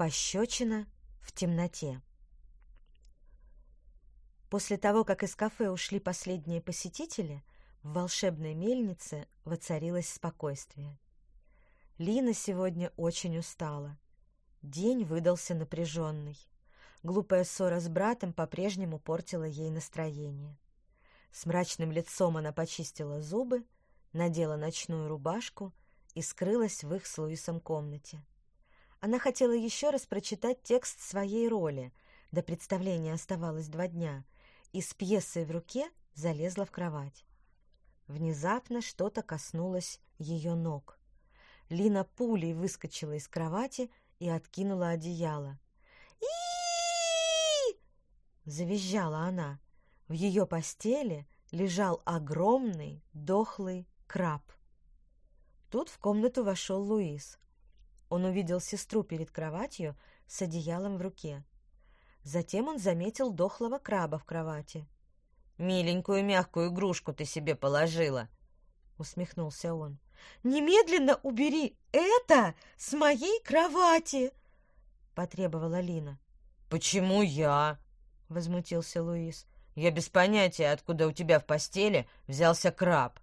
Пощечина в темноте. После того, как из кафе ушли последние посетители, в волшебной мельнице воцарилось спокойствие. Лина сегодня очень устала. День выдался напряженный. Глупая ссора с братом по-прежнему портила ей настроение. С мрачным лицом она почистила зубы, надела ночную рубашку и скрылась в их с Луисом комнате. Она хотела еще раз прочитать текст своей роли, до представления оставалось два дня, и с пьесой в руке залезла в кровать. Внезапно что-то коснулось ее ног. Лина пулей выскочила из кровати и откинула одеяло. и завизжала она. В ее постели лежал огромный, дохлый краб. Тут в комнату вошел Луис. Он увидел сестру перед кроватью с одеялом в руке. Затем он заметил дохлого краба в кровати. «Миленькую мягкую игрушку ты себе положила!» — усмехнулся он. «Немедленно убери это с моей кровати!» — потребовала Лина. «Почему я?» — возмутился Луис. «Я без понятия, откуда у тебя в постели взялся краб».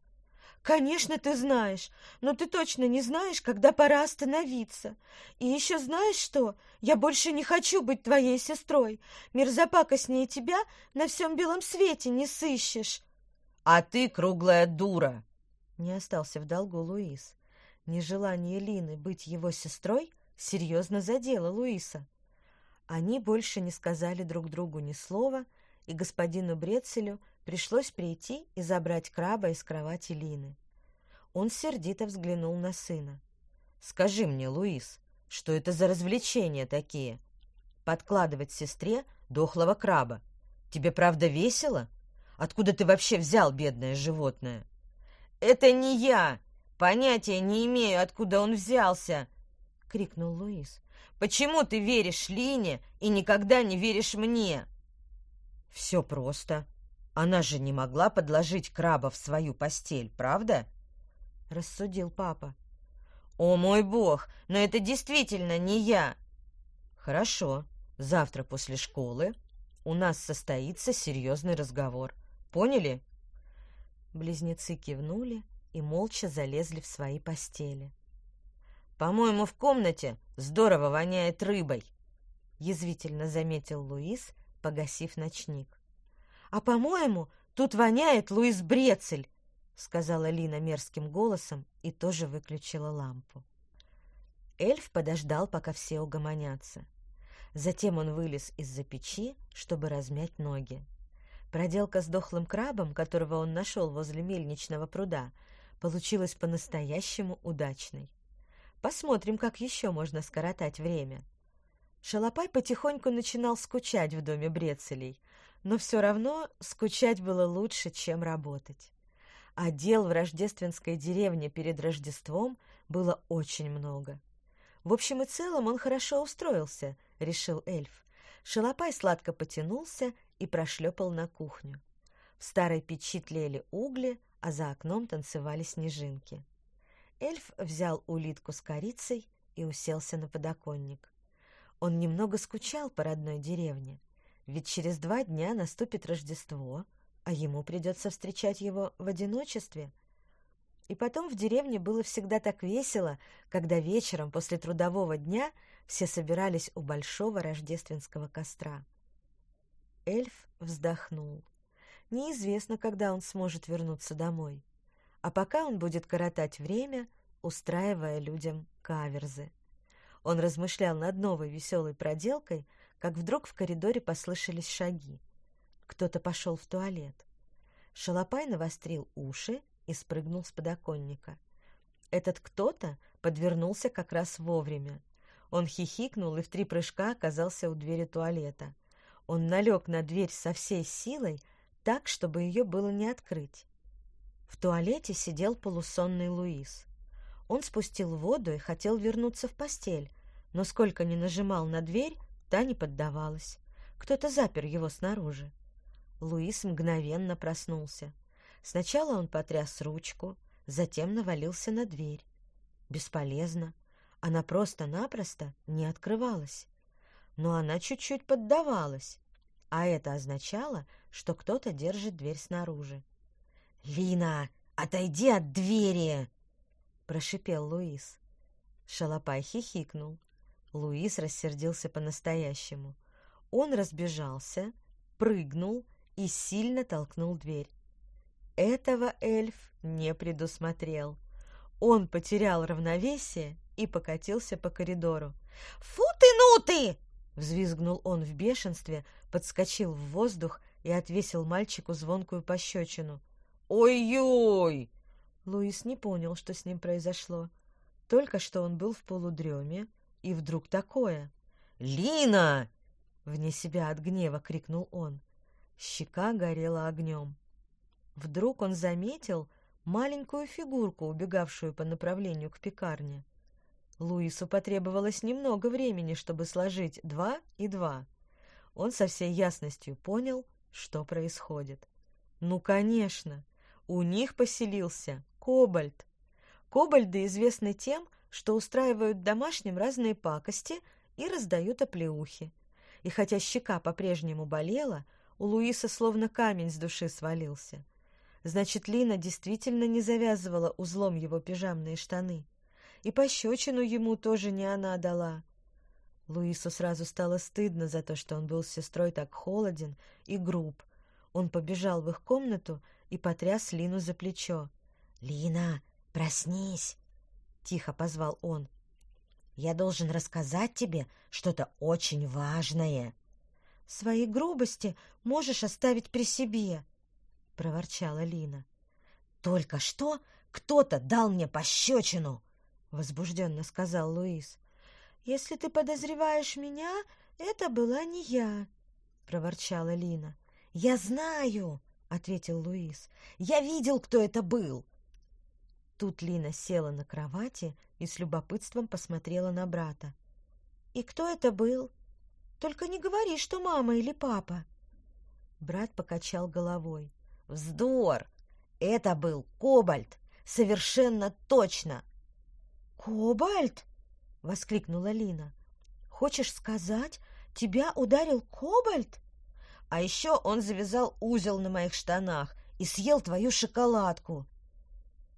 «Конечно, ты знаешь, но ты точно не знаешь, когда пора остановиться. И еще знаешь что? Я больше не хочу быть твоей сестрой. Мерзопакостнее тебя на всем белом свете не сыщешь». «А ты круглая дура!» Не остался в долгу Луис. Нежелание Лины быть его сестрой серьезно задело Луиса. Они больше не сказали друг другу ни слова, и господину Брецелю Пришлось прийти и забрать краба из кровати Лины. Он сердито взглянул на сына. «Скажи мне, Луис, что это за развлечения такие? Подкладывать сестре дохлого краба. Тебе правда весело? Откуда ты вообще взял бедное животное?» «Это не я! Понятия не имею, откуда он взялся!» — крикнул Луис. «Почему ты веришь Лине и никогда не веришь мне?» «Все просто», она же не могла подложить краба в свою постель, правда? Рассудил папа. О мой бог, но это действительно не я. Хорошо, завтра после школы у нас состоится серьезный разговор. Поняли? Близнецы кивнули и молча залезли в свои постели. «По-моему, в комнате здорово воняет рыбой», — язвительно заметил Луис, погасив ночник. «А, по-моему, тут воняет Луис Брецель», — сказала Лина мерзким голосом и тоже выключила лампу. Эльф подождал, пока все угомонятся. Затем он вылез из-за печи, чтобы размять ноги. Проделка с дохлым крабом, которого он нашел возле мельничного пруда, получилась по-настоящему удачной. Посмотрим, как еще можно скоротать время. Шалопай потихоньку начинал скучать в доме Брецелей, но все равно скучать было лучше, чем работать. А дел в рождественской деревне перед Рождеством было очень много. В общем и целом он хорошо устроился, решил эльф. Шалопай сладко потянулся и прошлепал на кухню. В старой печи тлели угли, а за окном танцевали снежинки. Эльф взял улитку с корицей и уселся на подоконник. Он немного скучал по родной деревне. Ведь через два дня наступит Рождество, а ему придется встречать его в одиночестве. И потом в деревне было всегда так весело, когда вечером после трудового дня все собирались у большого рождественского костра. Эльф вздохнул. Неизвестно, когда он сможет вернуться домой. А пока он будет коротать время, устраивая людям каверзы. Он размышлял над новой веселой проделкой, как вдруг в коридоре послышались шаги. Кто-то пошел в туалет. Шалопай навострил уши и спрыгнул с подоконника. Этот кто-то подвернулся как раз вовремя. Он хихикнул и в три прыжка оказался у двери туалета. Он налег на дверь со всей силой, так, чтобы ее было не открыть. В туалете сидел полусонный Луис. Он спустил воду и хотел вернуться в постель, но сколько ни нажимал на дверь, Та не поддавалась. Кто-то запер его снаружи. Луис мгновенно проснулся. Сначала он потряс ручку, затем навалился на дверь. Бесполезно. Она просто-напросто не открывалась. Но она чуть-чуть поддавалась, а это означало, что кто-то держит дверь снаружи. «Лина, отойди от двери!» — прошипел Луис. Шалопай хихикнул. Луис рассердился по-настоящему. Он разбежался, прыгнул и сильно толкнул дверь. Этого эльф не предусмотрел. Он потерял равновесие и покатился по коридору. «Фу ты, ну ты!» Взвизгнул он в бешенстве, подскочил в воздух и отвесил мальчику звонкую пощечину. «Ой-ой!» Луис не понял, что с ним произошло. Только что он был в полудреме, и вдруг такое. «Лина!» — вне себя от гнева крикнул он. Щека горела огнем. Вдруг он заметил маленькую фигурку, убегавшую по направлению к пекарне. Луису потребовалось немного времени, чтобы сложить два и два. Он со всей ясностью понял, что происходит. Ну, конечно, у них поселился кобальт. Кобальды известны тем, что устраивают домашним разные пакости и раздают оплеухи. И хотя щека по-прежнему болела, у Луиса словно камень с души свалился. Значит, Лина действительно не завязывала узлом его пижамные штаны. И пощечину ему тоже не она дала. Луису сразу стало стыдно за то, что он был с сестрой так холоден и груб. Он побежал в их комнату и потряс Лину за плечо. «Лина, проснись!» — тихо позвал он. «Я должен рассказать тебе что-то очень важное». «Свои грубости можешь оставить при себе», — проворчала Лина. «Только что кто-то дал мне пощечину!» — возбужденно сказал Луис. «Если ты подозреваешь меня, это была не я», — проворчала Лина. «Я знаю!» — ответил Луис. «Я видел, кто это был!» Тут Лина села на кровати и с любопытством посмотрела на брата. «И кто это был? Только не говори, что мама или папа!» Брат покачал головой. «Вздор! Это был Кобальт! Совершенно точно!» «Кобальт!» — воскликнула Лина. «Хочешь сказать, тебя ударил Кобальт?» А еще он завязал узел на моих штанах и съел твою шоколадку.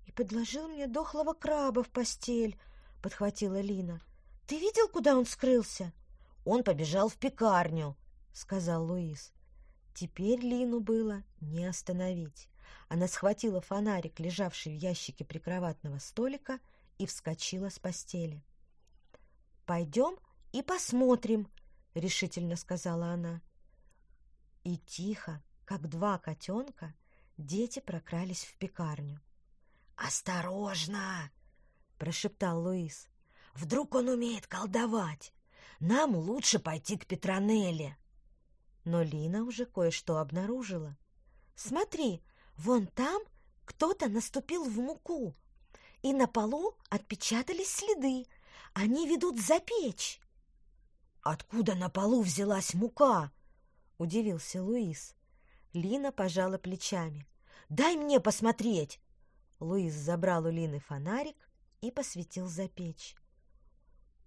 И подложил мне дохлого краба в постель, подхватила Лина. Ты видел, куда он скрылся? Он побежал в пекарню, сказал Луис. Теперь Лину было не остановить. Она схватила фонарик, лежавший в ящике прикроватного столика, и вскочила с постели. «Пойдем и посмотрим», — решительно сказала она. И тихо, как два котенка, дети прокрались в пекарню. «Осторожно!» — прошептал Луис. «Вдруг он умеет колдовать? Нам лучше пойти к Петронелле!» Но Лина уже кое-что обнаружила. «Смотри, вон там кто-то наступил в муку, и на полу отпечатались следы. Они ведут за печь». «Откуда на полу взялась мука?» — удивился Луис. Лина пожала плечами. «Дай мне посмотреть!» Луис забрал у Лины фонарик и посветил за печь.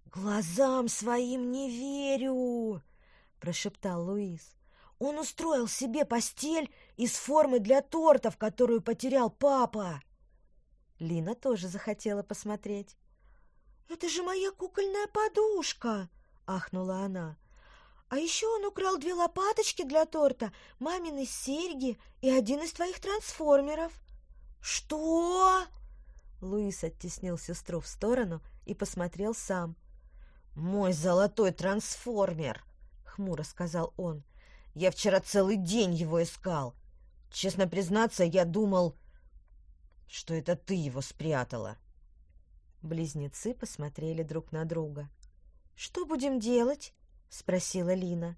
«Глазам своим не верю!» — прошептал Луис. «Он устроил себе постель из формы для тортов, которую потерял папа!» Лина тоже захотела посмотреть. «Это же моя кукольная подушка!» — ахнула она. А еще он украл две лопаточки для торта, мамины серьги и один из твоих трансформеров. Что? Луис оттеснил сестру в сторону и посмотрел сам. Мой золотой трансформер, хмуро сказал он. Я вчера целый день его искал. Честно признаться, я думал, что это ты его спрятала. Близнецы посмотрели друг на друга. Что будем делать? спросила Лина.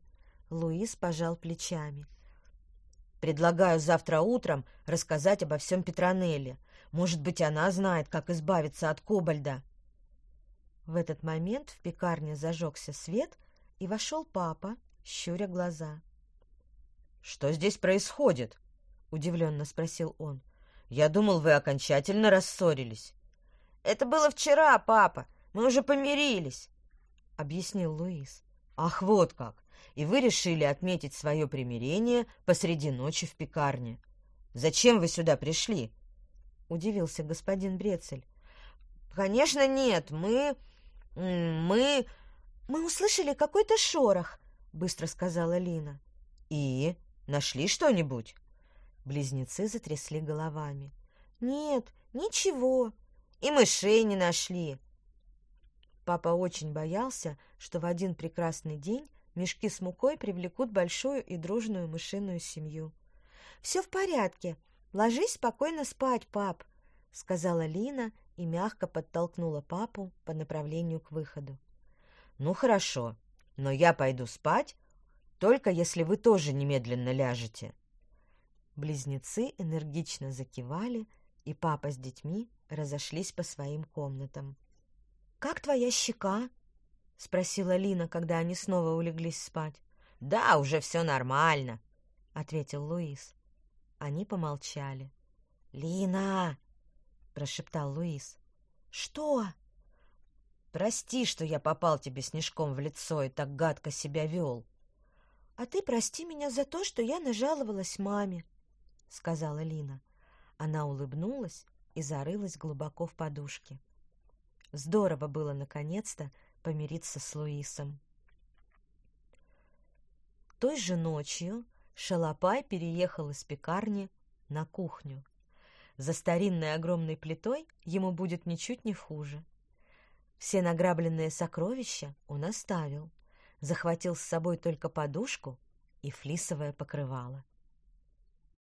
Луис пожал плечами. Предлагаю завтра утром рассказать обо всем Петронелле. Может быть, она знает, как избавиться от кобальда. В этот момент в пекарне зажегся свет, и вошел папа, щуря глаза. «Что здесь происходит?» — удивленно спросил он. «Я думал, вы окончательно рассорились». «Это было вчера, папа. Мы уже помирились, — объяснил Луис. Ах, вот как! И вы решили отметить свое примирение посреди ночи в пекарне. Зачем вы сюда пришли? — удивился господин Брецель. «Конечно нет, мы... мы...» «Мы услышали какой-то шорох», — быстро сказала Лина. «И? Нашли что-нибудь?» Близнецы затрясли головами. «Нет, ничего. И мышей не нашли». Папа очень боялся, что в один прекрасный день мешки с мукой привлекут большую и дружную мышиную семью. «Все в порядке. Ложись спокойно спать, пап», — сказала Лина и мягко подтолкнула папу по направлению к выходу. «Ну хорошо, но я пойду спать, только если вы тоже немедленно ляжете». Близнецы энергично закивали, и папа с детьми разошлись по своим комнатам. «Как твоя щека?» — спросила Лина, когда они снова улеглись спать. «Да, уже все нормально», — ответил Луис. Они помолчали. «Лина!» прошептал Луис. Что? Прости, что я попал тебе снежком в лицо и так гадко себя вел. А ты прости меня за то, что я нажаловалась маме, сказала Лина. Она улыбнулась и зарылась глубоко в подушке. Здорово было наконец-то помириться с Луисом. Той же ночью Шалопай переехал из пекарни на кухню. За старинной огромной плитой ему будет ничуть не хуже. Все награбленные сокровища он оставил, захватил с собой только подушку и флисовое покрывало.